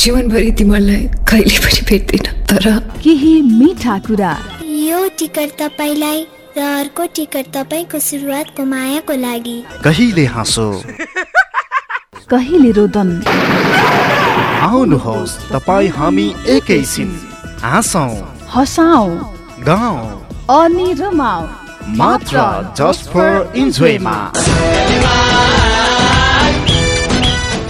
जीवनभरि तिमीलाई कहिले पनि भेट्दिन तर केही मिठा कुरा। यो टिकट तपाईँलाई र अर्को टिकट तपाईँको सुरुवातको मायाको लागि। कहिले हाँसो? कहिले रोदन? आउनुहोस् तपाईँ हामी एकैछिन हाँसौँ। हसाउ। गाउँ। अनि रमाउ मात्र जस्ट फर इन्जोयमा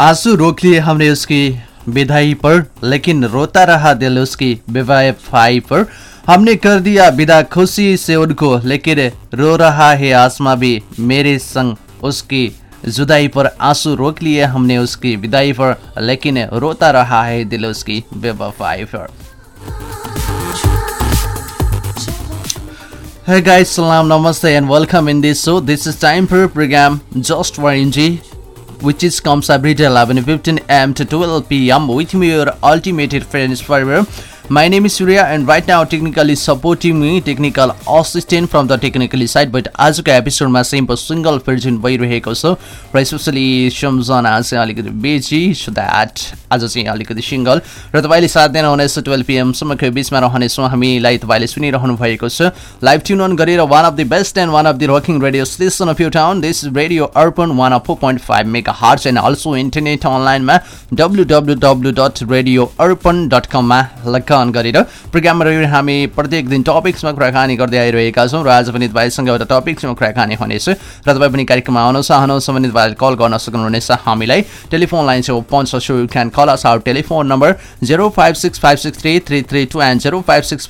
आंसू रोक लिए हमने उसकी विदाई पर लेकिन रोता रहा दिल उसकी बेवफाई पर। हमने कर दिया विदा खुशी से उनको लेकिन रो रहा है आसमां भी मेरे संग उसकी जुदाई पर। आंसू रोक लिए हमने उसकी विदाई पर लेकिन रोता रहा है दिल उसकी बेवफाई पर। Hey guys, salam, namaste and welcome in this show. This is time for program Just for NG which is comes every day 11:15 am to 12 pm with me your ultimate friends forever my name is Surya and right now technically supporting me technical assistant from the technically side but आजको एपिसोडमा simple single version भइरहेको छ। र specially सम्झना चाहिँ अलिकति बेजी so that आज चाहिँ अलिकति सिङ्गल र तपाईँले साथ दिन हुनेछ टुवेल्भ पिएमसम्मको बिचमा रहनेछौँ हामीलाई तपाईँले सुनिरहनु भएको छ। लाइभ ट्युन अन गरेर one of the best and one of the rocking radio station of you town this radio Arpan one of four point five mega hertz and also internet अनलाइनमा W W W dot radio Arpan dot कममा लगन गरेर प्रोग्राममा रहेर हामी प्रत्येक दिन टपिक्समा कुराकानी गर्दै आइरहेका छौँ र आज पनि तपाईँसँग एउटा टपिक्समा कुराकानी हुनेछ र तपाईँ पनि कार्यक्रममा आउन चाहनुहुन्छ भने तपाईँले कल गर्न सक्नुहुनेछ हामीलाई। टेलिफोन लाइन छ so you can call us our telephone number zero five six and zero five six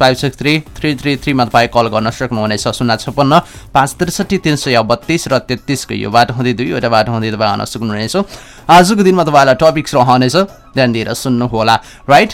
call गर्न सक्नुहुनेछ। शून्य छप्पन्न पाँच त्रिसठी तिन सय बत्तिस र तेत्तिसको यो बाटो हुँदै दुईवटा बाटो हुँदै तपाईँ आउन सक्नुहुनेछ। आजको दिनमा तपाईँलाई टपिक्स रहनेछ ध्यान दिएर सुन्नुहोला राइट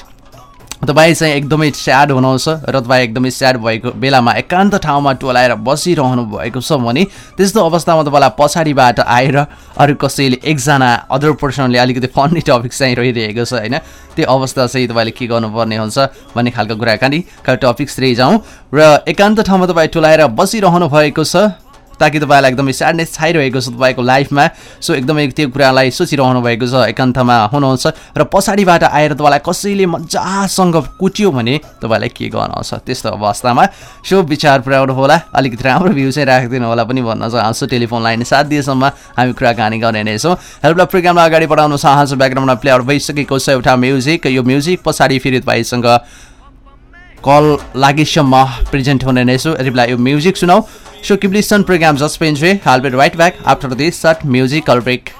तपाईँ चाहिँ एकदमै स्याड हुनुहुन्छ र तपाईँ एकदमै स्याड भएको बेलामा एकान्त ठाउँमा टोलाएर बसिरहनु भएको छ भने त्यस्तो अवस्थामा तपाईँलाई पछाडिबाट आएर अरू कसैले एकजना अदर पर्सनले अलिकति फन्नी टपिक चाहिँ रहिरहेको छ होइन? त्यो अवस्था चाहिँ तपाईँले के गर्नुपर्ने हुन्छ भन्ने खालको कुराकानी टपिक्सतिर जाउँ। र एकान्त ठाउँमा तपाईँ टोलाएर बसिरहनु भएको छ। ताकि तपाईँलाई एकदमै स्याडनेस छाइरहेको छ तपाईँको लाइफमा। सो एकदमै त्यो कुरालाई सोचिरहनु भएको छ एकान्तमा हुनुहुन्छ र पछाडिबाट आएर तपाईँलाई कसैले मजासँग कुट्यो भने तपाईँलाई के गर्नु छ त्यस्तो अवस्थामा। सो विचार पुर्याउनु होला अलिकति राम्रो भ्यू चाहिँ राखिदिनु होला पनि भन्न चाहन्छु। टेलिफोन लाइन सात दिएसम्म हामी कुराकानी गर्ने नै छौँ। हेल्पलाई प्रोग्रामलाई अगाडि बढाउन चाहन्छु ब्याकग्राउन्डमा प्लेयर भइसकेको छ एउटा म्युजिक। यो म्युजिक पछाडि फेरि तपाईँसँग कल लागेस्यो प्रेजेन्ट हुने रहेछु यदि बेला यो म्युजिक सुनाऊ। सो किब्ली सन् प्रोग्राम हाल हालबेट wait back after this short music call break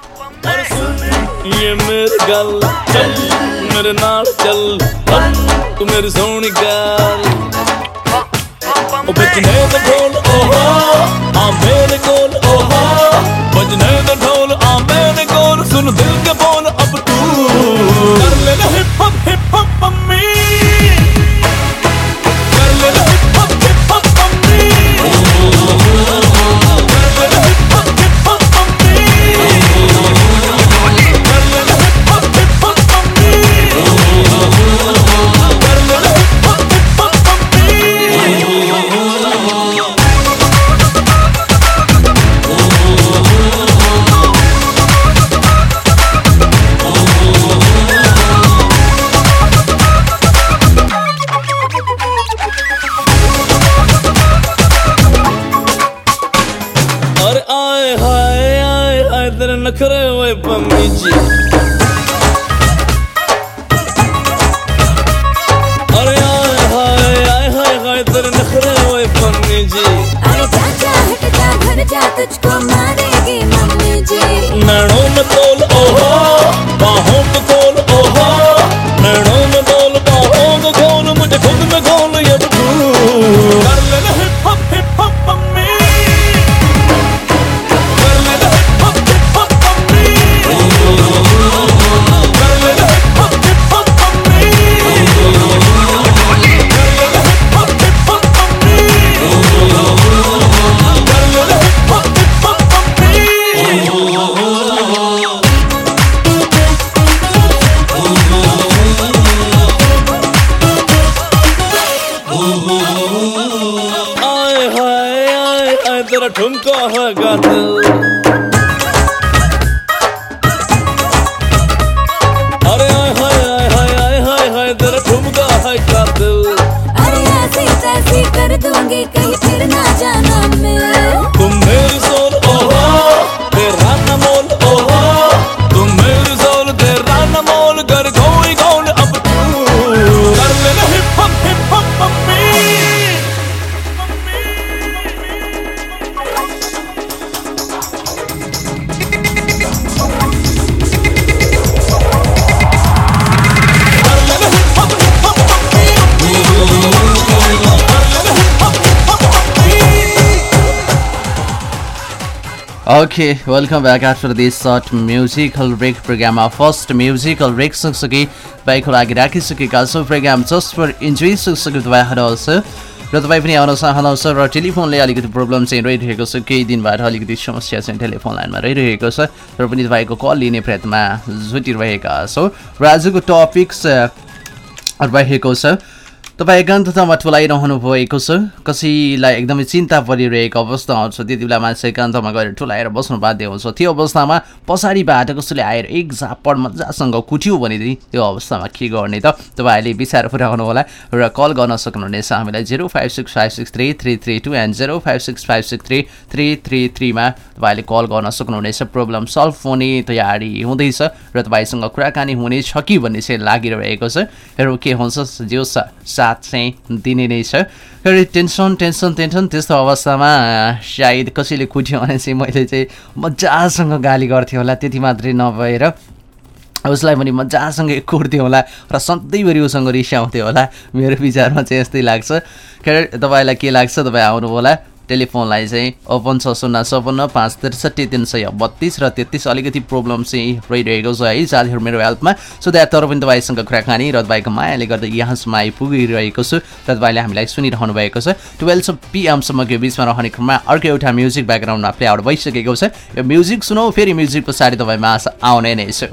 mummy ji अरे आए हाय आए हाय हाय तेरे नखरे ओए पम्मी जी अरे चाचा हट जा घर जा तुझको मारेगी मम्मी जी। नैनों में तोल हाय तेरा ठुमका है गाते Okay, welcome back after this short musical break प्रोग्राममा फर्स्ट म्युजिकल ब्रेक सँगसँगै बाइकको लागि राखिसकेका छौँ प्रोग्राम जस्ट फर इन्जोय सँगसँगै तपाईँहरू आउँछ र तपाईँ पनि आउन चाहनुहुन्छ र टेलिफोनले अलिकति प्रब्लम चाहिँ रहिरहेको छ केही दिनबाट अलिकति समस्या चाहिँ टेलिफोन लाइनमा रहिरहेको छ र पनि तपाईँको कल लिने प्रयत्नमा जुटिरहेका छौँ र आजको टपिक्स रहेको छ तपाईँ एकान्ततामा ठुलाइरहनु भएको छ? कसैलाई एकदमै चिन्ता परिरहेको अवस्था आउँछ त्यति बेला मान्छे एकान्तमा गएर ठुलाएर बस्नु बाध्य हुन्छ। त्यो अवस्थामा पछाडिबाट कसैले आएर एक झापड मजासँग कुट्यो भने त्यो अवस्थामा के गर्ने त? तपाईँहरूले विचार पुऱ्याउनु होला र कल गर्न सक्नुहुनेछ हामीलाई zero five six five six three three three two and zero five six call गर्न सक्नुहुनेछ। प्रब्लम सल्भ हुने तयारी हुँदैछ र तपाईँसँग कुराकानी हुनेछ कि भन्ने चाहिँ लागिरहेको छ। हेरौँ के हुन्छ। जो सा साथ चाहिँ दिने नै छ। फेरि टेन्सन टेन्सन टेन्सन त्यस्तो अवस्थामा सायद कसैले कुट्यो भने चाहिँ मैले चाहिँ मजासँग गाली गर्थेँ होला त्यति मात्रै नभएर। उसलाई पनि मजासँग कुट्थ्यो होला र सधैँभरि उसँग रिसाउँथ्यो होला। मेरो विचारमा चाहिँ यस्तै लाग्छ। के तपाईँलाई के लाग्छ? तपाईँ आउनु होला टेलिफोनलाई चाहिँ ओपन छ शून्य छपन्न पाँच त्रिसठी तिन सय बत्तिस र तेत्तिस अलिकति प्रब्लम चाहिँ रहिरहेको छ है। साथीहरू मेरो हेल्पमा। सो द्याट तर पनि तपाईँसँग कुराकानी र तपाईँको मायाले गर्दा यहाँसम्म आइपुगिरहेको छु। र तपाईँले हामीलाई सुनिरहनु भएको छ। टुवेल्भ पिएमसम्मको बिचमा रहने क्रममा अर्को एउटा म्युजिक ब्याकग्राउन्डमा प्ले आउट भइसकेको छ। यो म्युजिक सुनौ फेरि म्युजिक पछाडि तपाईँमा आउने नै छु।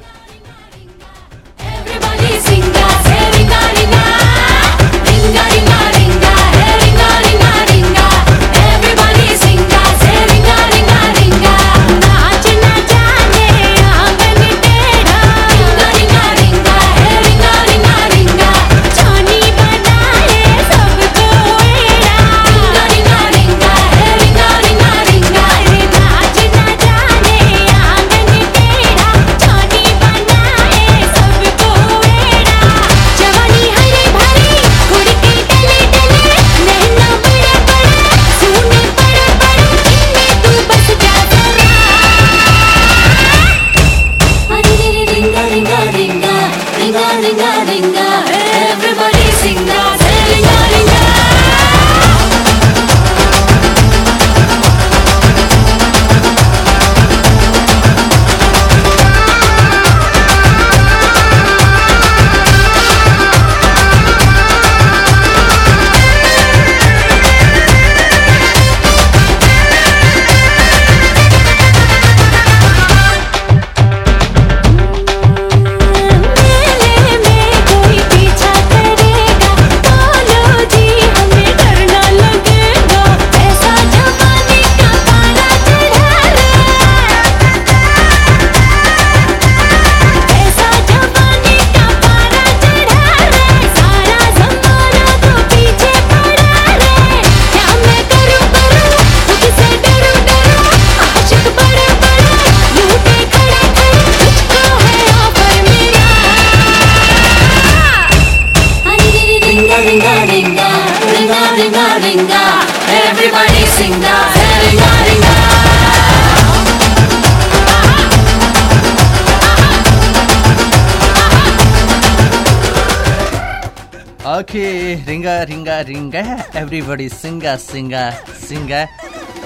ओके रिङ्गा रिङ्गा रिङ्गा एभ्रिबडी सिङ्गा सिङ्गा सिङ्गा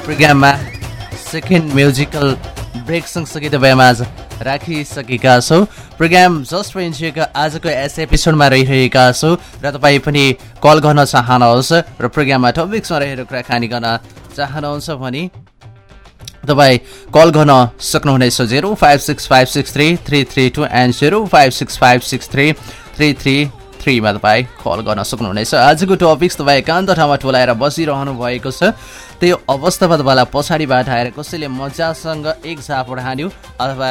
प्रोग्राममा सेकेन्ड म्युजिकल ब्रेक सँगसँगै तपाईँमा आज राखिसकेका छौँ। प्रोग्राम जस्ट फर आजको यस एपिसोडमा रहिरहेका छौँ र तपाईँ पनि कल गर्न चाहनुहुन्छ र प्रोग्राममा टपिक्समा रहेर कुराकानी गर्न चाहनुहुन्छ भने तपाईँ कल गर्न सक्नुहुनेछ zero five six five six three three three two and zero five six five six three three three थ्रीमा तपाईँ कल गर्न सक्नुहुनेछ। आजको टपिक्स तपाईँ एकान्त ठाउँमा टोलाएर बसिरहनु भएको छ। त्यो अवस्थामा तपाईँलाई पछाडिबाट आएर कसैले मजासँग एक झापड हान्यो अथवा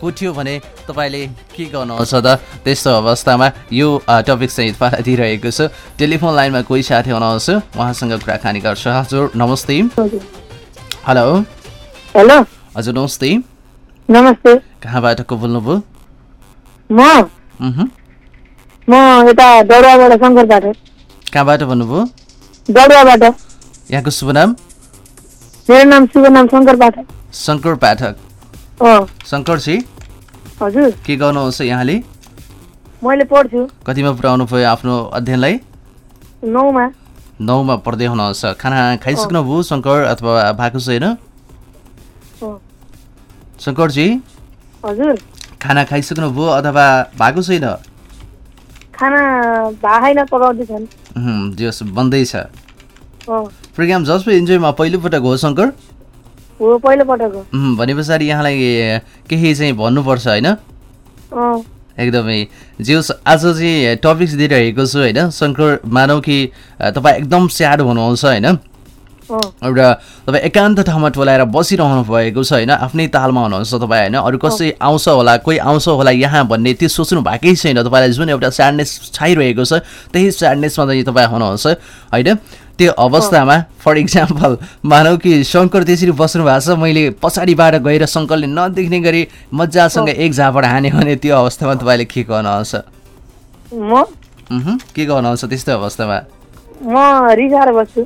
कुट्यो भने तपाईँले के गर्नुहुन्छ त? त्यस्तो अवस्थामा यो टपिक चाहिँ तपाईँलाई दिइरहेको छ। टेलिफोन लाइनमा कोही साथी हुनुहुन्छ? उहाँसँग कुराकानी गर्छ। हजुर नमस्ते। हेलो। हेलो। हजुर नमस्ते। नमस्ते। कहाँबाट को बोल्नुभयो? म। म यता डरुवाबाट शङ्करबाट। कहाँबाट भन्नुभयो? डरुवाबाट यहाँको शुभ नाम? मेरो नाम शुभ नाम शङ्करबाट शङ्कर पाठक। अँ। शङ्करजी हजुर। के गर्नुहुन्छ यहाँले? मैले पढ्छु। कतिमा पुऱ्याउनु भयो आफ्नो अध्ययनलाई? नौमा। नौमा पढ्दै हुनुहुन्छ। खाना खाइसक्नुभयो शङ्कर अथवा भएको छैन? शङ्करजी हजुर। खाना खाइसक्नुभयो अथवा भएको छैन? खाना भाइन पकाउँदैछन् जस बन्दैछ प्रोग्राम जसको इन्जोयमा पहिलोपटक हो शङ्कर? हो पहिलोपटक हो। भने पछाडि यहाँलाई केही चाहिँ भन्नुपर्छ होइन? एकदमै जियोस् आज चाहिँ टपिक्स दिइरहेको छु होइन? शङ्कर मानौ कि तपाईँ एकदम स्याड हुनुहुन्छ होइन? एउटा तपाईँ एकान्त ठाउँमा टोलाएर बसिरहनु भएको छ होइन? आफ्नै तालमा हुनुहुन्छ तपाईँ होइन? अरू कसै आउँछ होला कोही आउँछ होला यहाँ भन्ने त्यो सोच्नु भएकै छैन। तपाईँलाई जुन एउटा स्याडनेस छाइरहेको छ त्यही स्याडनेसमा चाहिँ तपाईँ हुनुहुन्छ होइन? त्यो अवस्थामा फर इक्जाम्पल मानौ कि शङ्कर त्यसरी बस्नु भएको छ मैले पछाडिबाट गएर शङ्करले नदेख्ने गरी मजासँग एक झापड हान्यो भने त्यो अवस्थामा तपाईँले के गर्नुहुन्छ? के गर्नुहुन्छ त्यस्तो अवस्थामा? म रिसाएर बस्छु।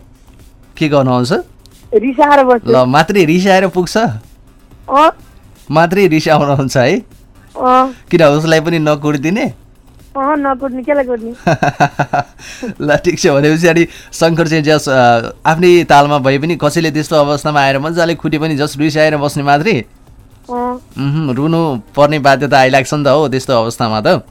के गर्नुहुन्छ ल मात्रै रिसाएर पुग्छ। मात्रै रिसाउनुहुन्छ है। किन उसलाई पनि नकुटिदिने? कुट्ने? ल ठिक छ भने पछाडि शङ्कर चाहिँ जस आफ्नै तालमा भए पनि कसैले त्यस्तो अवस्थामा आएर मजाले खुट्यो पनि जस रिसाएर बस्ने मात्रै। रुनु पर्ने बाध्यता आइलाग्छ नि त हो त्यस्तो अवस्थामा त।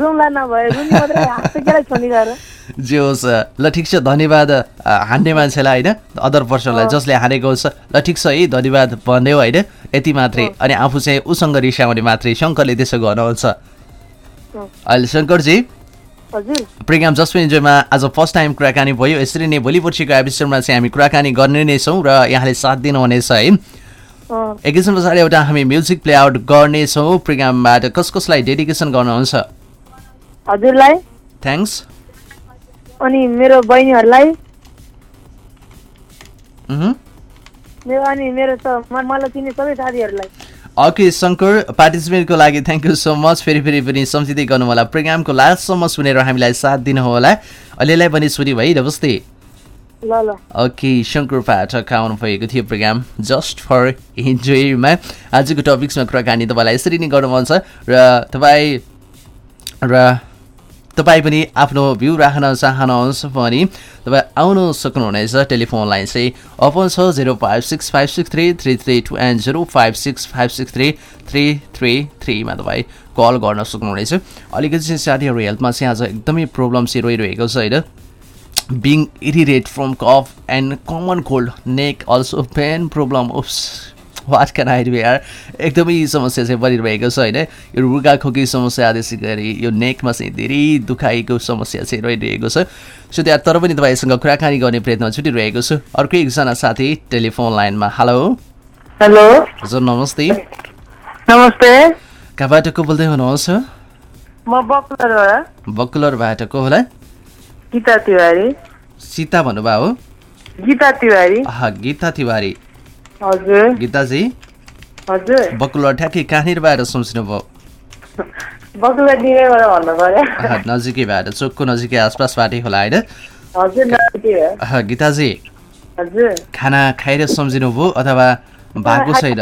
रुमलाई नभए मात्रै जे होस् ल ठिक छ धन्यवाद हान्ने मान्छेलाई होइन? अदर पर्सनलाई जसले हानेको छ ल ठिक छ है धन्यवाद भन्यो होइन? यति मात्रै। अनि आफू चाहिँ उसँग रिसाउने मात्रै शङ्करले त्यसो गर्नुहुन्छ। अहिले शङ्करजी? हजुर। प्रोग्राम जसको इन्जोयमा आज फर्स्ट टाइम कुराकानी भयो यसरी नै भोलि पर्सिको एपिसोडमा चाहिँ हामी कुराकानी गर्ने नै छौँ र यहाँले साथ दिनुहुनेछ है। एकैछिन पछाडि एउटा हामी म्युजिक प्ले आउट गर्नेछौँ प्रोग्रामबाट। कस कसलाई डेडिकेसन गर्नुहुन्छ? हजुरलाई। थ्याङ्क्स अनि मेरो बहिनीहरूलाई. मेरो अनि मेरो मलाई चिन्ने सबै साथीहरूलाई। ओके शङ्कर पार्टिसिपेन्टको लागि थ्याङ्क यू सो मच फेरि फेरि पनि सम्झिँदै गर्नु होला प्रोग्रामको लास्टसम्म सुनेर हामीलाई साथ दिनुहोला। अहिलेलाई पनि सुनि भाइ नमस्ते। ओके शङ्कर पाठक आउनु भएको थियो प्रोग्राम। जस्ट फर इन्जोयमा आजको टपिक्समा कुराकानी तपाईँलाई यसरी नै गर्नु मन छ र तपाईँ र तपाईँ पनि आफ्नो भ्यू राख्न चाहनुहुन्छ भने तपाईँ आउनु सक्नुहुनेछ। टेलिफोन लाइन चाहिँ ओपन छ zero five six five six three three three two and zero five six five six three three three थ्रीमा तपाईँ कल गर्न सक्नुहुनेछ। अलिकति साथीहरू हेल्थमा चाहिँ आज एकदमै प्रब्लम चाहिँ रहिरहेको छ होइन? Being irritated from cough and common cold neck also pain problem. Oops what can I यार एकदमै समस्या चाहिँ बढिरहेको छ होइन? यो रुगा खोकी समस्या त्यसै गरी यो नेकमा चाहिँ धेरै दुखाइको समस्या चाहिँ रहिरहेको छ। सो त्यहाँ तर पनि तपाईँसँग कुराकानी गर्ने प्रयत्न छुटिरहेको छु। अर्को एकजना साथी टेलिफोन लाइनमा। हेलो। हेलो। हजुर नमस्ते। नमस्ते। कहाँबाट को बोल्दै हुनुहुन्छ? म बकुलरबाट को होला? गीता तिवारी। सीता भन्नुभयो हो? गीता तिवारी। गीता तिवारी। हजुर। गीताजी? हजुर। बकुलर ठ्याक्कै सोच्नुभयो बकुलर डिँगैबाट भन्नु पर्यो। आहा, नजिकैबाट चोकको नजिकै आसपासबाटै होला होइन? नजिकै गीताजी। खाना खाएर सम्झिनुभयो अथवा भएको छैन?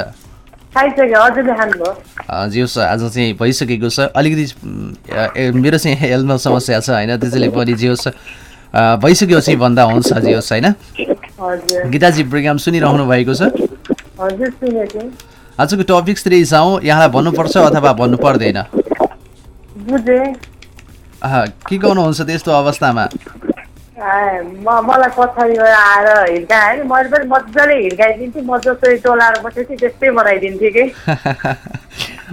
खाइसक्यो हजुरले खानुभयो। अ, जे होस् आज चाहिँ भइसकेको छ। अलिकति मेरो चाहिँ हेल्थमा समस्या छ होइन? त्यसैले पनि जे होस् अ, भइसकेपछि भन्दा हुन्छ जे होस् होइन? गीताजी प्रोग्राम सुनिरहनु भएको छ। आजको टपिक्सतिर जाउँ यहाँलाई भन्नुपर्छ अथवा भन्नु पर्दैन? के गर्नुहुन्छ त्यस्तो अवस्थामा? म मलाई पछाडिबाट आएर हिर्काएँ नि मैले पनि मजाले हिर्काइदिन्थेँ म जसरी टोलाएर बसेको थिएँ त्यस्तै बनाइदिन्थेँ कि।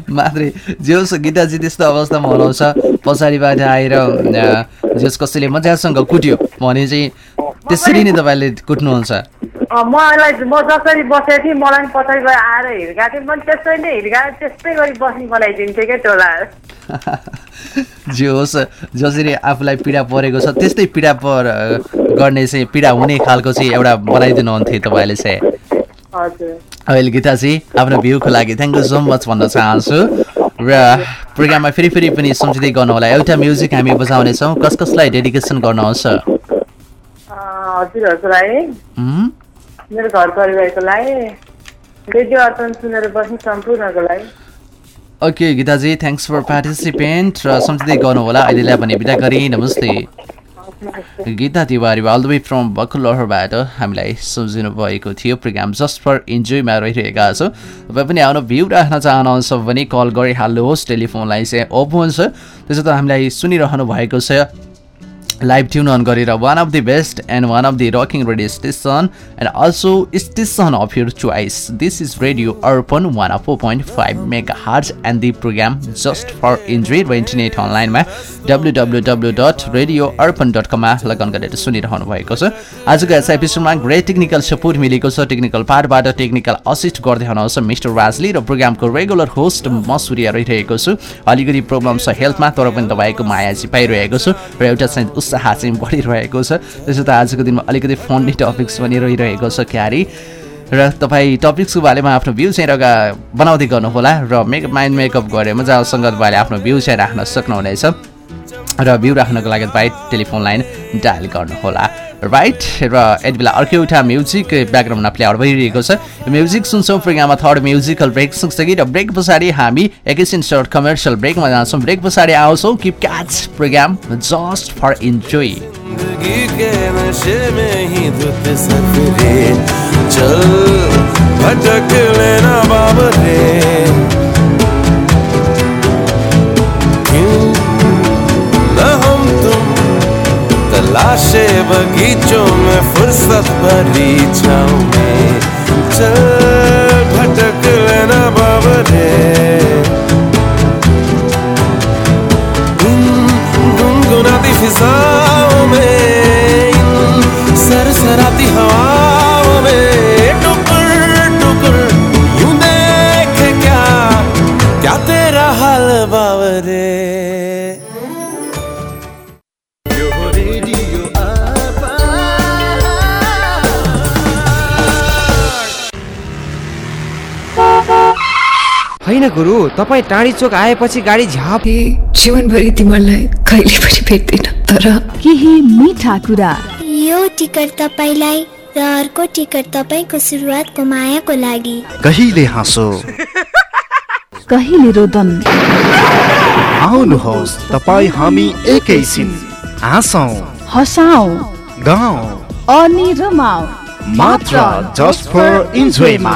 मात्रै जे होस् गीताजी त्यस्तो अवस्थामा हुनुहुन्छ पछाडिबाट आएर अ, जे होस् कसैले मजासँग कुट्यो भने चाहिँ त्यसरी नै तपाईँले कुट्नुहुन्छ। मलाई म जसरी बसेको थिएँ मलाई पनि पछाडिबाट आएर हिर्काएको थिएँ। मैले त्यसरी नै हिर्काएर त्यस्तै गरी बस्ने बनाइदिन्थेँ क्या टोलाएर जे होस् जसरी आफूलाई पीडा परेको छ त्यस्तै पीडा पर गर्ने चाहिँ पीडा हुने खालको चाहिँ एउटा बनाइदिनुहुन्थ्यो तपाईँले चाहिँ। अहिले गीताजी आफ्नो भ्यूको लागि थ्याङ्क यू सो मच भन्न चाहन्छु। र प्रोग्राममा फेरि फेरि पनि सम्झिँदै गर्नु होला एउटा म्युजिक हामी बजाउनेछौँ। कस कसलाई डेडिकेसन गर्नुहुन्छ? मेरो घर परिवारको लागि। रेडियो अर्पण सुनेर बस्ने सम्पूर्णको लागि। Okay Geetaji thanks for participant र सम्झिँदै गर्नु होला अहिलेलाई भने बिदा गरेँ नमस्ते। Geeta Tiwari all the way from बकुलहरबाट हामीलाई सम्झिनु भएको थियो प्रोग्राम जस्ट फर इन्जोयमा रहिरहेका छौँ। तपाईँ पनि आफ्नो भ्यू राख्न चाहनुहुन्छ भने कल गरिहाल्नुहोस् टेलिफोन लाइन चाहिँ ओपन छ त्यसो त हामीलाई सुनिरहनु भएको छ। लाइभ ट्युन अन गरेर one of the best and one of the rocking radio station and also station of your choice this is radio Arpan one of four point five mega hertz and the programme just for enjoy र internet अनलाइनमा W W W dot radio Arpan dot कममा लगन गरेर सुनिरहनु भएको छ। आजको यस एपिसोडमा ग्रेट टेक्निकल सपोर्ट मिलेको छ। टेक्निकल पार्टबाट टेक्निकल असिस्ट गर्दै हुनुहुन्छ मिस्टर राजली र प्रोग्रामको रेगुलर होस्ट म सूर्य रहिरहेको छु। अलिकति प्रब्लम छ हेल्थमा तर पनि तपाईँको माया चाहिँ पाइरहेको छु। र एउटा चाहिँ उत्साह चाहिँ बढिरहेको छ। त्यसो त आजको दिनमा अलिकति फन्डी टपिक्स पनि रहिरहेको छ क्यारी। र तपाईँ टपिक्सको बारेमा आफ्नो भ्यू चाहिँ रगा बनाउँदै गर्नुहोला र मेक माइन्ड मेकअप गरेर मजासँग तपाईँले आफ्नो भ्यू चाहिँ राख्न सक्नुहुनेछ। र भ्यू राख्नको लागि तपाईँ टेलिफोन लाइन डायल गर्नुहोला। राइट र यति बेला अर्को एउटा म्युजिक ब्याकग्राउन्डमा प्ले आउट भइरहेको छ म्युजिक सुन्छौँ प्रोग्राममा थर्ड म्युजिकल ब्रेक सँगसँगै र ब्रेक पछाडि हामी एकैछिन सर्ट कमर्सियल ब्रेकमा जान्छौँ। ब्रेक पछाडि आउँछौँ keep catch programme just for enjoy बगीचों में फुर्सत भरी छाँव में चल गुरु तपाईँ टाढी चोक आएपछि गाडी झ्याप। ए जीवनभरि तिमीलाई कहिले पनि भेट्दिन तर केही मिठा कुरा। यो टिकट तपाईँलाई र अर्को टिकट तपाईँको सुरुवातको मायाको लागि। कहिले हाँसो? कहिले रोदन? आउनुहोस् तपाईँ हामी एकैछिन हाँसौँ। हसाऊ गाउँ। अनि रमाऊ मात्र just for इन्जोयमा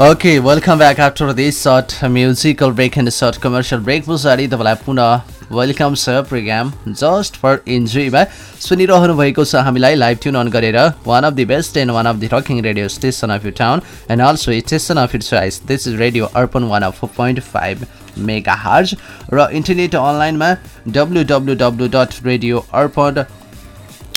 Okay welcome back after this short musical break and short commercial break पछाडि तपाईँलाई पुनः वेलकम छ प्रोग्राम जस्ट फर इन्जोयमा सुनिरहनु भएको छ हामीलाई लाइभ ट्युन अन गरेर one of the best and one of the rocking radio station of you town and also station of you choice this is radio Arpan one of point five mega hertz र internet अनलाइनमा W W W dot radio Arpan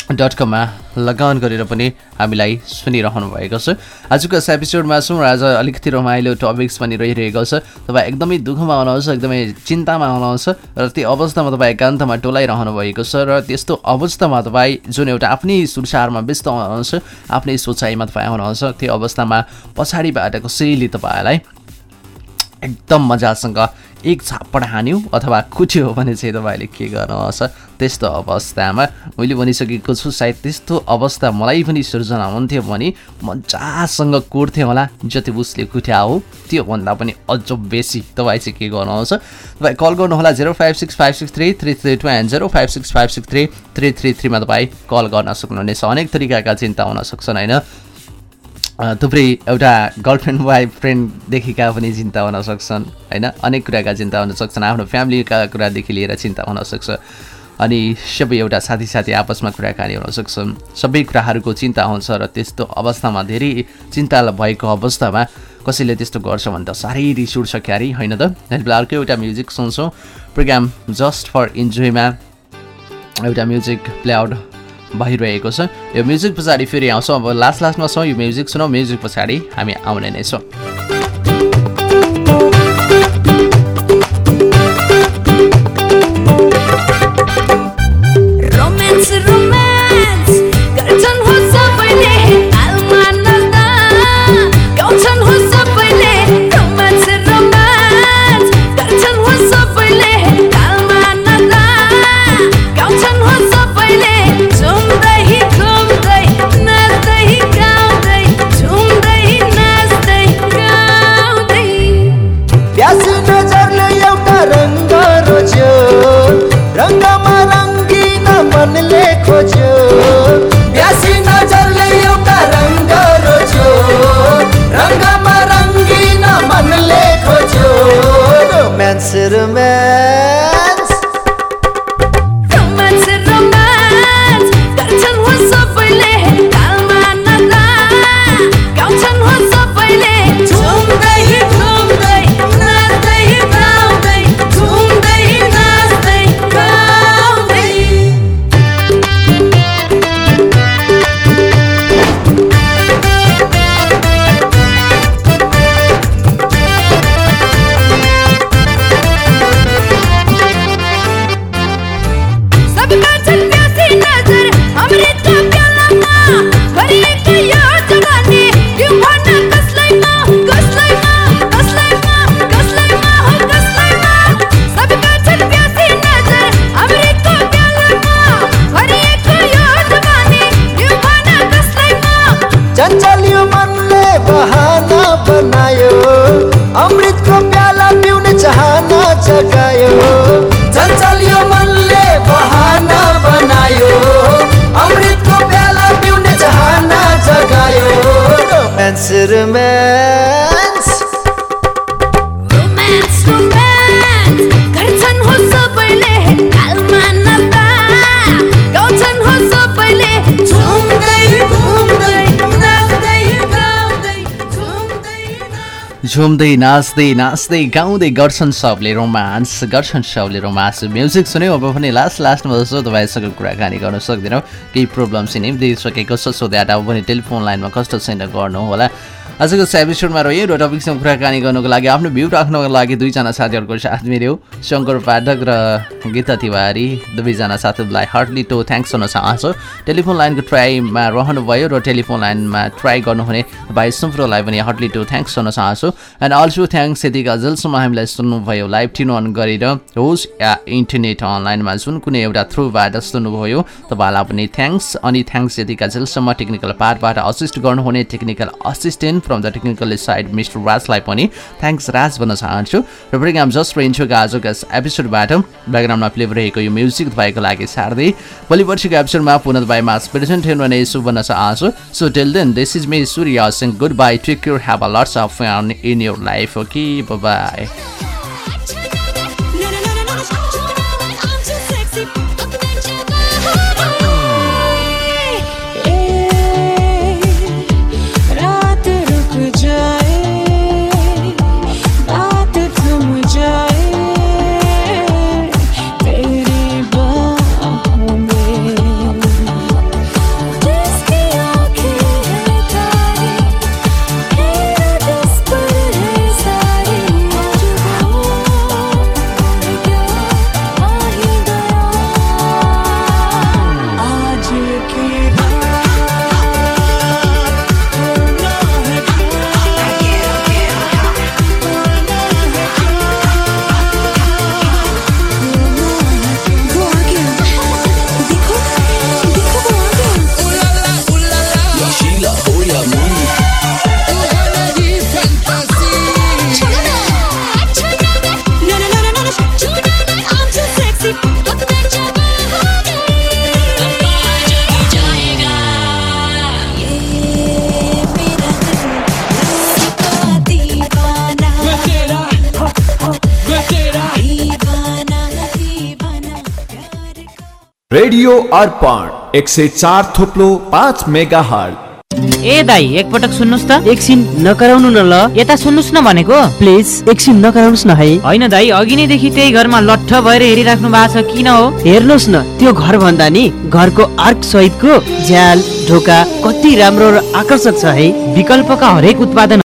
dot कममा लगन गरेर पनि हामीलाई सुनिरहनु भएको छ। आजको यस एपिसोडमा छौँ र आज अलिकति रमाइलो टपिक्स पनि रहिरहेको छ। तपाईँ एकदमै दुःखमा हुनुहुन्छ एकदमै चिन्तामा हुनुहुन्छ र त्यो अवस्थामा तपाईँ एकान्तमा टोलाइरहनु भएको छ र त्यस्तो अवस्थामा तपाईँ जुन एउटा आफ्नै सुरसारमा व्यस्त हुनुहुन्छ आफ्नै सोचाइमा तपाईँ हुनुहुन्छ त्यो अवस्थामा पछाडिबाट कसैले तपाईँलाई एकदम मजासँग एक झापड हान्यो अथवा कुट्यो भने चाहिँ तपाईँले के गर्नुहोस् त्यस्तो अवस्थामा मैले भनिसकेको छु सायद त्यस्तो अवस्था मलाई पनि सृजना हुन्थ्यो भने मजासँग कुट्थ्यो होला जति उसले कुट्या हो त्योभन्दा पनि अझ बेसी। तपाईँ चाहिँ के गर्नुहोस् तपाईँ कल गर्नुहोला zero five six five six three three three two and zero five six five six three three three थ्रीमा तपाईँ कल गर्न सक्नुहुनेछ। अनेक तरिकाका चिन्ता हुन सक्छन् होइन? थुप्रै एउटा गर्लफ्रेन्ड वाइफ फ्रेन्डदेखिका पनि चिन्ता हुन सक्छन् होइन? अनेक कुराका चिन्ता हुन सक्छन् आफ्नो फ्यामिलीका कुरादेखि लिएर चिन्ता हुनसक्छ अनि सबै एउटा साथी साथी आपसमा कुराकानी हुनसक्छन् सबै कुराहरूको चिन्ता हुन्छ र त्यस्तो अवस्थामा धेरै चिन्ता भएको अवस्थामा कसैले त्यस्तो गर्छ भने त साह्रै रिस उठ्छ क्यारे होइन त? त्यति बेला अर्को एउटा म्युजिक सुन्छौँ। प्रोग्राम जस्ट फर इन्जोयमा। एउटा म्युजिक प्ले आउट भइरहेको छ। यो म्युजिक पछाडि फेरि आउँछौँ। अब लास्ट लास्टमा छौँ यो म्युजिक। सुनौँ म्युजिक पछाडि हामी आउने नै छौँ। Jagayo झुम्दै नाच्दै नाच्दै गाउँदै गर्छन् सबले रोमान्स गर्छन् सबले रोमान्स म्युजिक सुन्यो। अब पनि लास्ट लास्टमा जस्तो तपाईँसँग कुराकानी गर्न सक्दैनौँ। केही प्रब्लम चाहिँ नि दिइसकेको छ। सो द्याट अब पनि टेलिफोन लाइनमा कस्तो छैन गर्नु होला। आजको एपिसोडमा रह्यो र टपिकसँग कुराकानी गर्नुको लागि आफ्नो भ्यू राख्नको लागि दुईजना साथीहरूको साथ मेरो शङ्कर पाठक र गीता तिवारी। दुवैजना साथीहरूलाई हार्टली टो थ्याङ्क्स भन्न चाहन्छु। टेलिफोन लाइनको ट्राईमा रहनुभयो र टेलिफोन लाइनमा ट्राई गर्नुहुने भाइ सुम्प्रोलाई पनि हार्टली टो थ्याङ्क्स भन्न चाहन्छु। एन्ड अल्सो थ्याङ्क्स यतिका जेलसम्म हामीलाई सुन्नुभयो लाइभ ट्युन अन गरेर। होस् या इन्टरनेट अनलाइनमा जुन कुनै एउटा थ्रुबाट सुन्नुभयो तपाईँहरूलाई पनि थ्याङ्क्स अनि थ्याङ्क्स यतिका जेलसम्म टेक्निकल पार्टबाट असिस्ट गर्नुहुने technical assistant from the technical side mister राजलाई पनि थ्याङ्क्स राज भन्न चाहन्छु। र प्रोग्राम जस्ट रेन्चोको आजको एपिसोडबाट ब्याकग्राउन्डमा प्ले भइरहेको यो म्युजिक तपाईँको लागि सार्दै। पर्सिको एपिसोडमा पुनः तपाईँमा प्रेजेन्ट हुनु भने यसो भन्न चाहन्छु। So tell then this is me Surya goodbye take your have a lots of in your life okay bye radio Arpan एक सय चार थोप्लो पाँच मेगा हल ए दाई एकपटक सुन्नुहोस् त। एकछिन नकराउनु न ल। यता सुन्नुहोस् न भनेको। प्लिज एकछिन नकराउनुहोस् न है। होइन दाई अघि नैदेखि त्यही घरमा लट्ठ भएर हेरिराख्नु भएको छ किन हो? हेर्नुहोस् न त्यो घर भन्दा नि घरको आर्क सहितको झ्याल ढोका कति राम्रो र आकर्षक छ है। विकल्पका हरेक उत्पादन